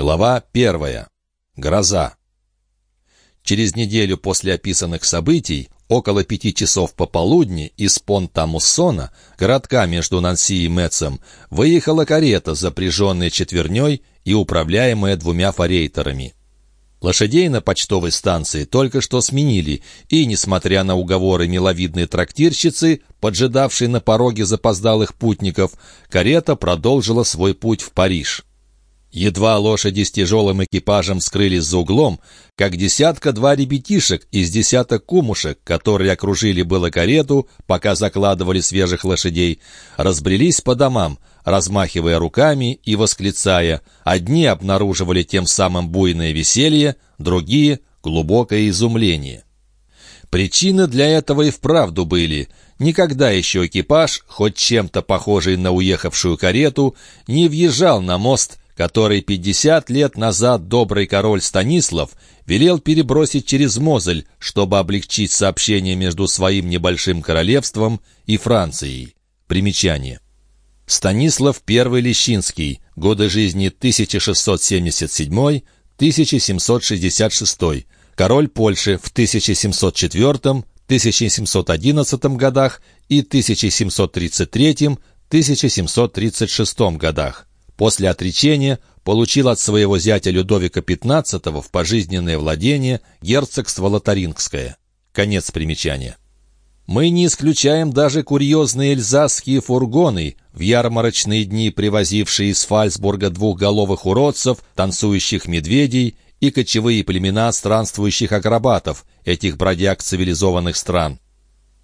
Глава первая. Гроза. Через неделю после описанных событий, около пяти часов пополудни, из Понта-Муссона, городка между Нанси и Мецем, выехала карета, запряженная четверней и управляемая двумя форейтерами. Лошадей на почтовой станции только что сменили, и, несмотря на уговоры миловидной трактирщицы, поджидавшей на пороге запоздалых путников, карета продолжила свой путь в Париж. Едва лошади с тяжелым экипажем скрылись за углом, как десятка-два ребятишек из десяток кумушек, которые окружили было карету, пока закладывали свежих лошадей, разбрелись по домам, размахивая руками и восклицая. Одни обнаруживали тем самым буйное веселье, другие — глубокое изумление. Причины для этого и вправду были. Никогда еще экипаж, хоть чем-то похожий на уехавшую карету, не въезжал на мост который 50 лет назад добрый король Станислав велел перебросить через Мозель, чтобы облегчить сообщение между своим небольшим королевством и Францией. Примечание. Станислав I Лещинский, годы жизни 1677-1766, король Польши в 1704-1711 годах и 1733-1736 годах после отречения получил от своего зятя Людовика XV в пожизненное владение герцогство Лотарингское. Конец примечания. Мы не исключаем даже курьезные эльзасские фургоны, в ярмарочные дни привозившие из Фальцбурга двухголовых уродцев, танцующих медведей и кочевые племена странствующих акробатов, этих бродяг цивилизованных стран.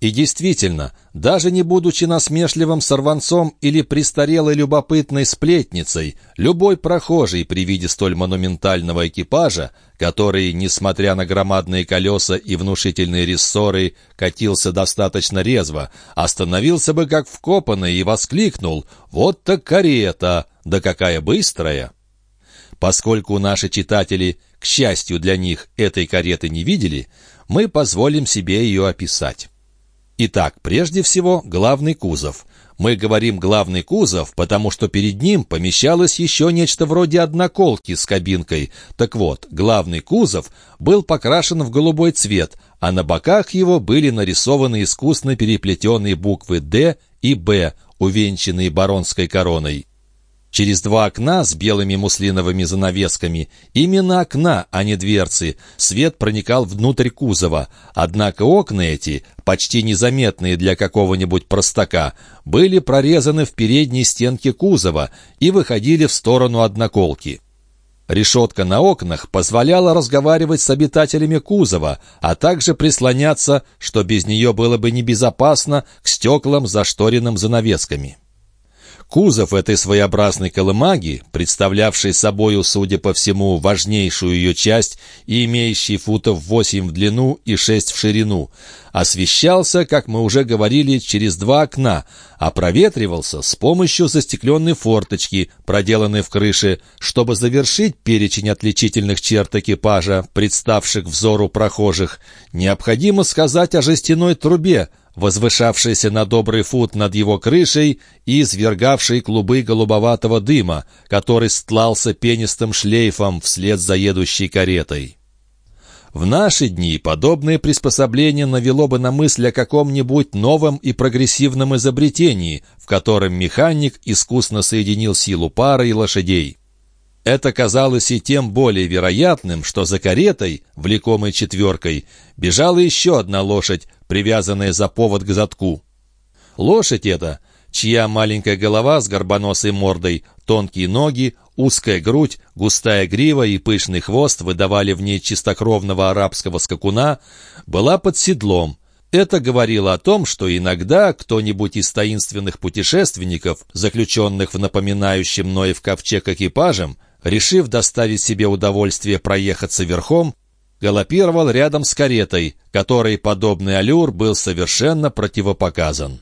И действительно, даже не будучи насмешливым сорванцом или престарелой любопытной сплетницей, любой прохожий при виде столь монументального экипажа, который, несмотря на громадные колеса и внушительные рессоры, катился достаточно резво, остановился бы как вкопанный и воскликнул «Вот так карета! Да какая быстрая!» Поскольку наши читатели, к счастью для них, этой кареты не видели, мы позволим себе ее описать. Итак, прежде всего, главный кузов. Мы говорим «главный кузов», потому что перед ним помещалось еще нечто вроде одноколки с кабинкой. Так вот, главный кузов был покрашен в голубой цвет, а на боках его были нарисованы искусно переплетенные буквы «Д» и «Б», увенчанные баронской короной. Через два окна с белыми муслиновыми занавесками, именно окна, а не дверцы, свет проникал внутрь кузова. Однако окна эти, почти незаметные для какого-нибудь простака, были прорезаны в передней стенке кузова и выходили в сторону одноколки. Решетка на окнах позволяла разговаривать с обитателями кузова, а также прислоняться, что без нее было бы небезопасно, к стеклам, зашторенным занавесками. Кузов этой своеобразной колымаги, представлявшей собою, судя по всему, важнейшую ее часть и имеющий футов 8 в длину и 6 в ширину, освещался, как мы уже говорили, через два окна, а проветривался с помощью застекленной форточки, проделанной в крыше, чтобы завершить перечень отличительных черт экипажа, представших взору прохожих. Необходимо сказать о жестяной трубе, возвышавшийся на добрый фут над его крышей и извергавший клубы голубоватого дыма, который стлался пенистым шлейфом вслед за едущей каретой. В наши дни подобное приспособление навело бы на мысль о каком-нибудь новом и прогрессивном изобретении, в котором механик искусно соединил силу пары и лошадей. Это казалось и тем более вероятным, что за каретой, влекомой четверкой, бежала еще одна лошадь, привязанная за повод к задку. Лошадь эта, чья маленькая голова с горбоносой мордой, тонкие ноги, узкая грудь, густая грива и пышный хвост выдавали в ней чистокровного арабского скакуна, была под седлом. Это говорило о том, что иногда кто-нибудь из таинственных путешественников, заключенных в напоминающем Ноев ковчег экипажем, решив доставить себе удовольствие проехаться верхом, галопировал рядом с каретой, которой подобный аллюр был совершенно противопоказан.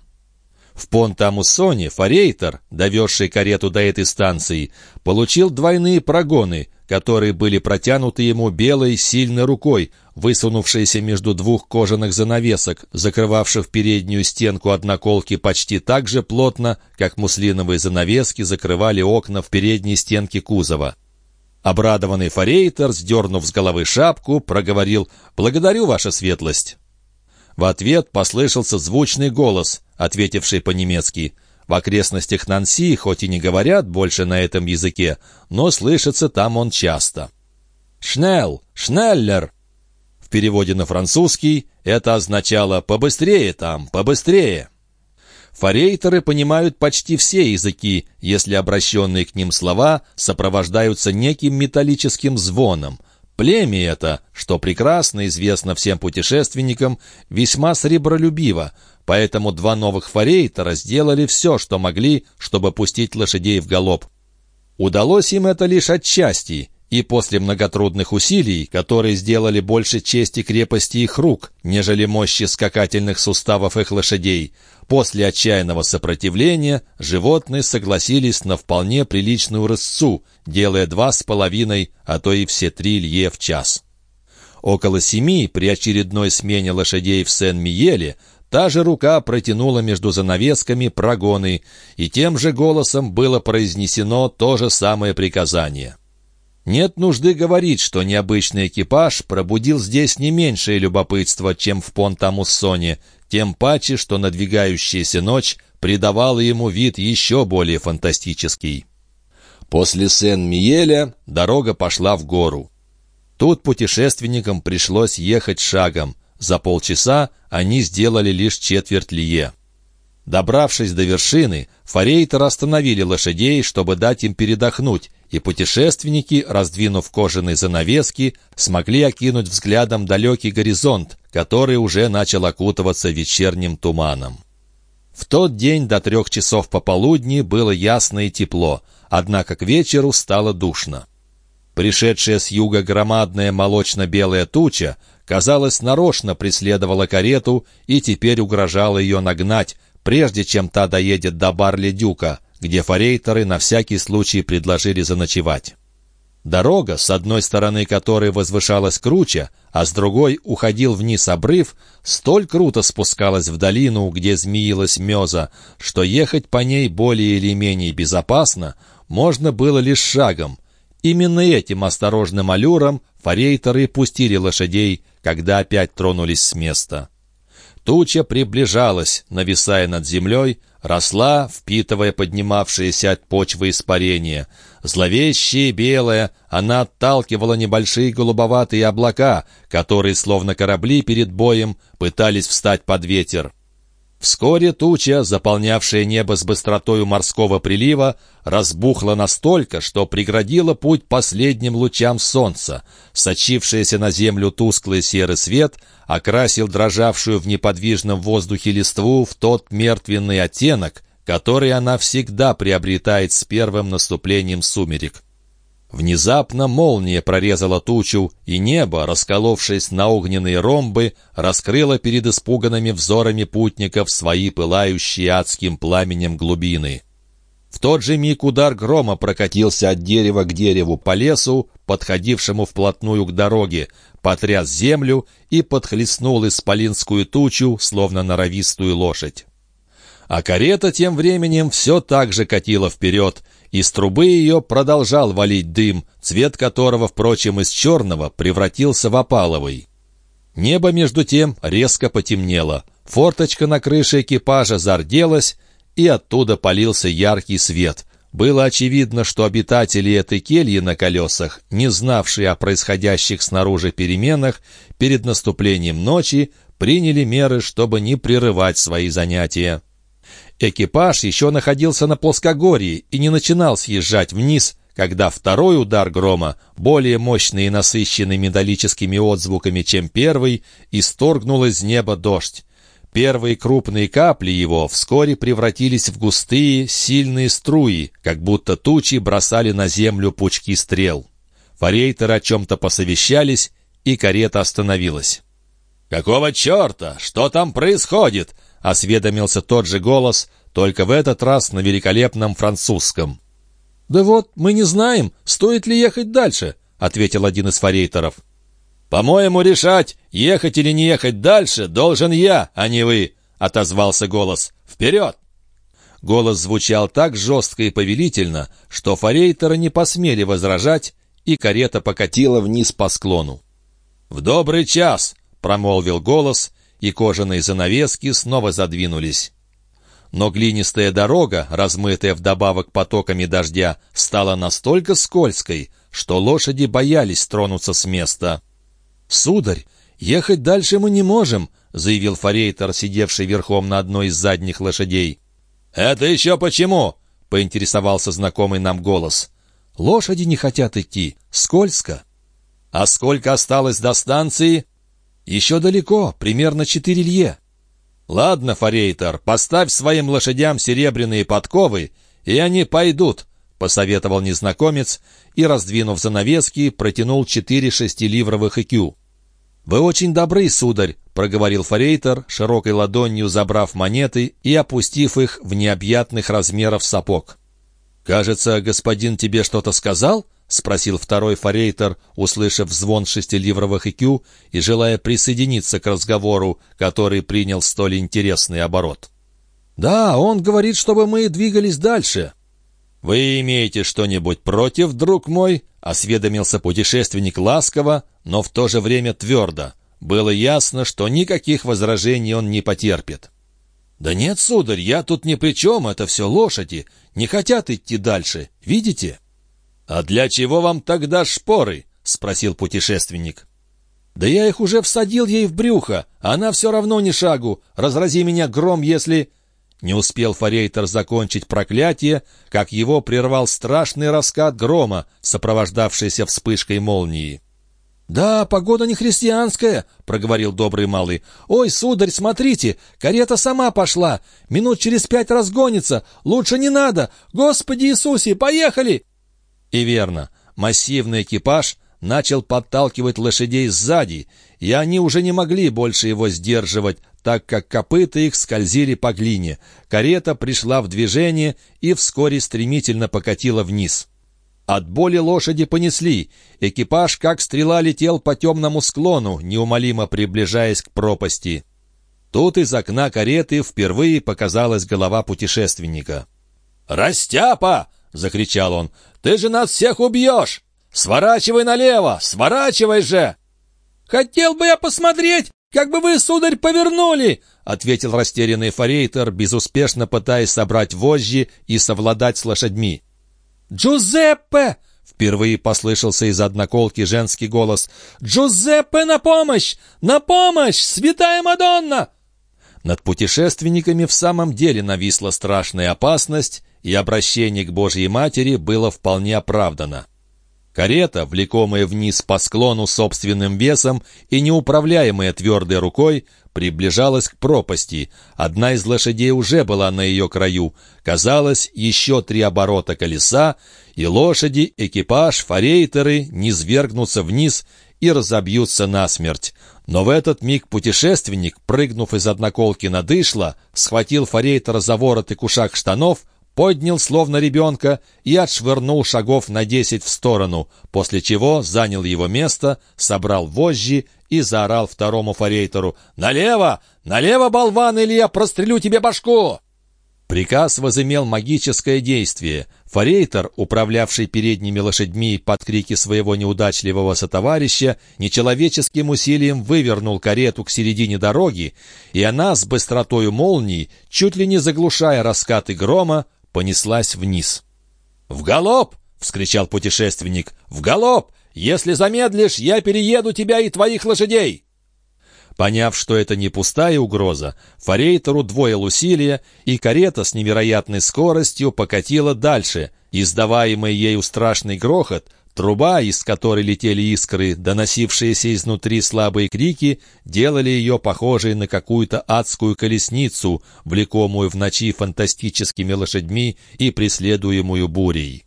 В Понт-Амуссоне форейтер, довезший карету до этой станции, получил двойные прогоны, которые были протянуты ему белой сильной рукой, высунувшейся между двух кожаных занавесок, закрывавших переднюю стенку одноколки почти так же плотно, как муслиновые занавески закрывали окна в передней стенке кузова. Обрадованный форейтер, сдернув с головы шапку, проговорил «Благодарю, ваша светлость». В ответ послышался звучный голос, ответивший по-немецки. В окрестностях Нанси, хоть и не говорят больше на этом языке, но слышится там он часто. «Шнелл! Шнеллер!» Переводе на французский это означало «побыстрее там, побыстрее». Форейтеры понимают почти все языки, если обращенные к ним слова сопровождаются неким металлическим звоном. Племя это, что прекрасно известно всем путешественникам, весьма сребролюбиво, поэтому два новых форейтера сделали все, что могли, чтобы пустить лошадей в галоп. Удалось им это лишь отчасти, и после многотрудных усилий, которые сделали больше чести крепости их рук, нежели мощи скакательных суставов их лошадей, после отчаянного сопротивления животные согласились на вполне приличную рысцу, делая два с половиной, а то и все три лье в час. Около семи, при очередной смене лошадей в Сен-Миеле, Та же рука протянула между занавесками прогоны, и тем же голосом было произнесено то же самое приказание. Нет нужды говорить, что необычный экипаж пробудил здесь не меньшее любопытство, чем в Понт-Амуссоне, тем паче, что надвигающаяся ночь придавала ему вид еще более фантастический. После Сен-Миеля дорога пошла в гору. Тут путешественникам пришлось ехать шагом. За полчаса они сделали лишь четверть лие. Добравшись до вершины, форейтеры остановили лошадей, чтобы дать им передохнуть, и путешественники, раздвинув кожаные занавески, смогли окинуть взглядом далекий горизонт, который уже начал окутываться вечерним туманом. В тот день до трех часов пополудни было ясно и тепло, однако к вечеру стало душно. Пришедшая с юга громадная молочно-белая туча, казалось, нарочно преследовала карету и теперь угрожала ее нагнать, прежде чем та доедет до Барли-Дюка, где форейтеры на всякий случай предложили заночевать. Дорога, с одной стороны которой возвышалась круче, а с другой уходил вниз обрыв, столь круто спускалась в долину, где змеилась меза, что ехать по ней более или менее безопасно можно было лишь шагом. Именно этим осторожным аллюром форейтеры пустили лошадей, когда опять тронулись с места. Туча приближалась, нависая над землей, росла, впитывая поднимавшиеся от почвы испарения. Зловещая и белая, она отталкивала небольшие голубоватые облака, которые, словно корабли перед боем, пытались встать под ветер. Вскоре туча, заполнявшая небо с быстротою морского прилива, разбухла настолько, что преградила путь последним лучам солнца. Сочившийся на землю тусклый серый свет окрасил дрожавшую в неподвижном воздухе листву в тот мертвенный оттенок, который она всегда приобретает с первым наступлением сумерек. Внезапно молния прорезала тучу, и небо, расколовшись на огненные ромбы, раскрыло перед испуганными взорами путников свои пылающие адским пламенем глубины. В тот же миг удар грома прокатился от дерева к дереву по лесу, подходившему вплотную к дороге, потряс землю и подхлестнул исполинскую тучу, словно норовистую лошадь. А карета тем временем все так же катила вперед, из трубы ее продолжал валить дым, цвет которого, впрочем, из черного превратился в опаловый. Небо, между тем, резко потемнело. Форточка на крыше экипажа зарделась, и оттуда полился яркий свет. Было очевидно, что обитатели этой кельи на колесах, не знавшие о происходящих снаружи переменах, перед наступлением ночи приняли меры, чтобы не прерывать свои занятия. Экипаж еще находился на плоскогорье и не начинал съезжать вниз, когда второй удар грома, более мощный и насыщенный металлическими отзвуками, чем первый, исторгнул из неба дождь. Первые крупные капли его вскоре превратились в густые, сильные струи, как будто тучи бросали на землю пучки стрел. Форейтеры о чем-то посовещались, и карета остановилась. «Какого черта? Что там происходит?» — осведомился тот же голос, только в этот раз на великолепном французском. «Да вот, мы не знаем, стоит ли ехать дальше», — ответил один из форейтеров. «По-моему, решать, ехать или не ехать дальше, должен я, а не вы», — отозвался голос. «Вперед!» Голос звучал так жестко и повелительно, что форейтеры не посмели возражать, и карета покатила вниз по склону. «В добрый час!» — промолвил голос, и кожаные занавески снова задвинулись. Но глинистая дорога, размытая вдобавок потоками дождя, стала настолько скользкой, что лошади боялись тронуться с места. «Сударь, ехать дальше мы не можем», — заявил форейтор, сидевший верхом на одной из задних лошадей. «Это еще почему?» — поинтересовался знакомый нам голос. «Лошади не хотят идти. Скользко». «А сколько осталось до станции?» «Еще далеко, примерно четыре лье». «Ладно, форейтор, поставь своим лошадям серебряные подковы, и они пойдут», — посоветовал незнакомец и, раздвинув занавески, протянул четыре шестиливровых икю. «Вы очень добры, сударь», — проговорил форейтор, широкой ладонью забрав монеты и опустив их в необъятных размеров сапог. «Кажется, господин тебе что-то сказал?» — спросил второй форейтор, услышав звон шестиливровых икю и желая присоединиться к разговору, который принял столь интересный оборот. «Да, он говорит, чтобы мы двигались дальше». «Вы имеете что-нибудь против, друг мой?» — осведомился путешественник ласково, но в то же время твердо. Было ясно, что никаких возражений он не потерпит. «Да нет, сударь, я тут ни при чем, это все лошади. Не хотят идти дальше, видите?» «А для чего вам тогда шпоры?» — спросил путешественник. «Да я их уже всадил ей в брюхо, а она все равно ни шагу. Разрази меня гром, если...» Не успел Форейтер закончить проклятие, как его прервал страшный раскат грома, сопровождавшийся вспышкой молнии. «Да, погода не христианская», — проговорил добрый малый. «Ой, сударь, смотрите, карета сама пошла. Минут через пять разгонится. Лучше не надо. Господи Иисусе, поехали!» И верно, массивный экипаж начал подталкивать лошадей сзади, и они уже не могли больше его сдерживать, так как копыта их скользили по глине. Карета пришла в движение и вскоре стремительно покатила вниз. От боли лошади понесли. Экипаж, как стрела, летел по темному склону, неумолимо приближаясь к пропасти. Тут из окна кареты впервые показалась голова путешественника. «Растяпа!» — закричал он. «Ты же нас всех убьешь! Сворачивай налево! Сворачивай же!» «Хотел бы я посмотреть, как бы вы, сударь, повернули!» — ответил растерянный форейтер, безуспешно пытаясь собрать вожжи и совладать с лошадьми. «Джузеппе!» — впервые послышался из одноколки женский голос. «Джузеппе, на помощь! На помощь! Святая Мадонна!» Над путешественниками в самом деле нависла страшная опасность, и обращение к Божьей Матери было вполне оправдано. Карета, влекомая вниз по склону собственным весом и неуправляемая твердой рукой, приближалась к пропасти. Одна из лошадей уже была на ее краю. Казалось, еще три оборота колеса, и лошади, экипаж, форейтеры низвергнутся вниз и разобьются насмерть. Но в этот миг путешественник, прыгнув из одноколки на дышло, схватил форейтера за ворот и кушак штанов, поднял словно ребенка и отшвырнул шагов на десять в сторону, после чего занял его место, собрал вожжи и заорал второму форейтеру «Налево! Налево, болван, или я прострелю тебе башку!» Приказ возымел магическое действие. Форейтер, управлявший передними лошадьми под крики своего неудачливого сотоварища, нечеловеческим усилием вывернул карету к середине дороги, и она с быстротою молнии, чуть ли не заглушая раскаты грома, понеслась вниз. «В галоп!» — вскричал путешественник. «В галоп! Если замедлишь, я перееду тебя и твоих лошадей!» Поняв, что это не пустая угроза, Форейтер удвоил усилия, и карета с невероятной скоростью покатила дальше. Издаваемый ею страшный грохот Труба, из которой летели искры, доносившиеся изнутри слабые крики, делали ее похожей на какую-то адскую колесницу, влекомую в ночи фантастическими лошадьми и преследуемую бурей.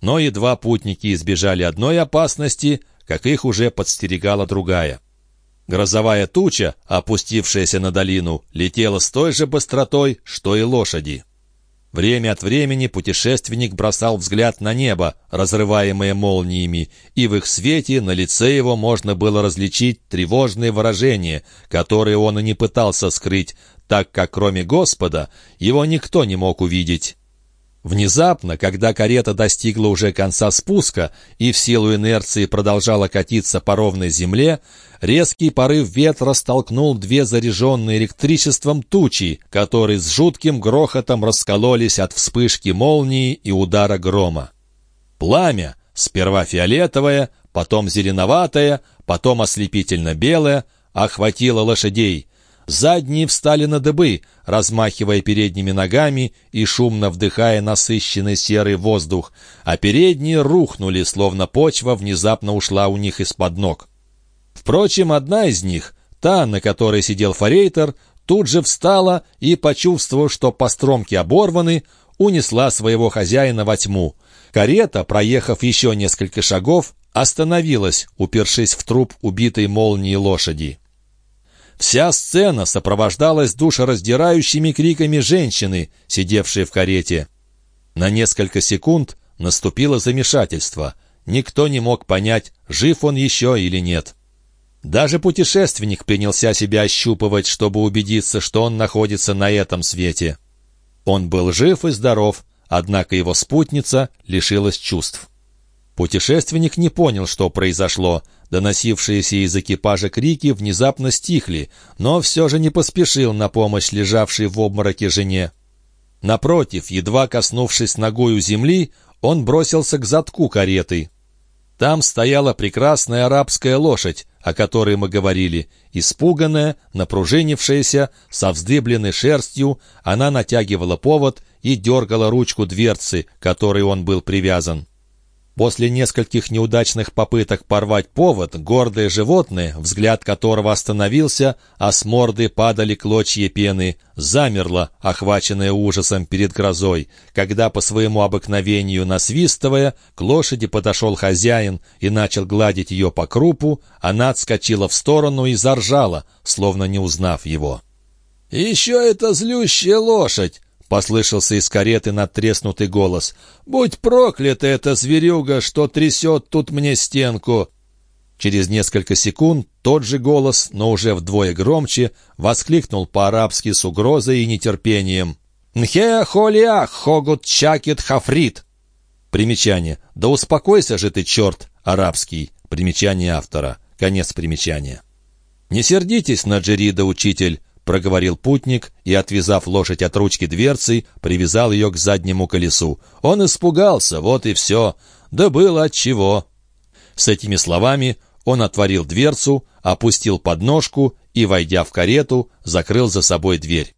Но едва путники избежали одной опасности, как их уже подстерегала другая. Грозовая туча, опустившаяся на долину, летела с той же быстротой, что и лошади. Время от времени путешественник бросал взгляд на небо, разрываемое молниями, и в их свете на лице его можно было различить тревожные выражения, которые он и не пытался скрыть, так как кроме Господа его никто не мог увидеть. Внезапно, когда карета достигла уже конца спуска и в силу инерции продолжала катиться по ровной земле, резкий порыв ветра столкнул две заряженные электричеством тучи, которые с жутким грохотом раскололись от вспышки молнии и удара грома. Пламя, сперва фиолетовое, потом зеленоватое, потом ослепительно белое, охватило лошадей — Задние встали на дыбы, размахивая передними ногами и шумно вдыхая насыщенный серый воздух, а передние рухнули, словно почва внезапно ушла у них из-под ног. Впрочем, одна из них, та, на которой сидел форейтер, тут же встала и, почувствовав, что постромки оборваны, унесла своего хозяина во тьму. Карета, проехав еще несколько шагов, остановилась, упершись в труп убитой молнией лошади. Вся сцена сопровождалась душераздирающими криками женщины, сидевшей в карете. На несколько секунд наступило замешательство. Никто не мог понять, жив он еще или нет. Даже путешественник принялся себя ощупывать, чтобы убедиться, что он находится на этом свете. Он был жив и здоров, однако его спутница лишилась чувств. Путешественник не понял, что произошло. Доносившиеся из экипажа крики внезапно стихли, но все же не поспешил на помощь лежавшей в обмороке жене. Напротив, едва коснувшись ногой у земли, он бросился к задку кареты. Там стояла прекрасная арабская лошадь, о которой мы говорили. Испуганная, напружинившаяся, со вздыбленной шерстью, она натягивала повод и дергала ручку дверцы, которой он был привязан. После нескольких неудачных попыток порвать повод, гордое животное, взгляд которого остановился, а с морды падали клочья пены, замерло, охваченное ужасом перед грозой, когда по своему обыкновению насвистывая, к лошади подошел хозяин и начал гладить ее по крупу, она отскочила в сторону и заржала, словно не узнав его. «Еще это злющая лошадь!» Послышался из кареты надтреснутый голос. «Будь проклята эта зверюга, что трясет тут мне стенку!» Через несколько секунд тот же голос, но уже вдвое громче, воскликнул по-арабски с угрозой и нетерпением. «Нхе холиах хогут чакет хафрит!» Примечание. «Да успокойся же ты, черт!» Арабский. Примечание автора. Конец примечания. «Не сердитесь на Джерида, учитель!» — проговорил путник и, отвязав лошадь от ручки дверцы, привязал ее к заднему колесу. Он испугался, вот и все. Да было отчего. С этими словами он отворил дверцу, опустил подножку и, войдя в карету, закрыл за собой дверь.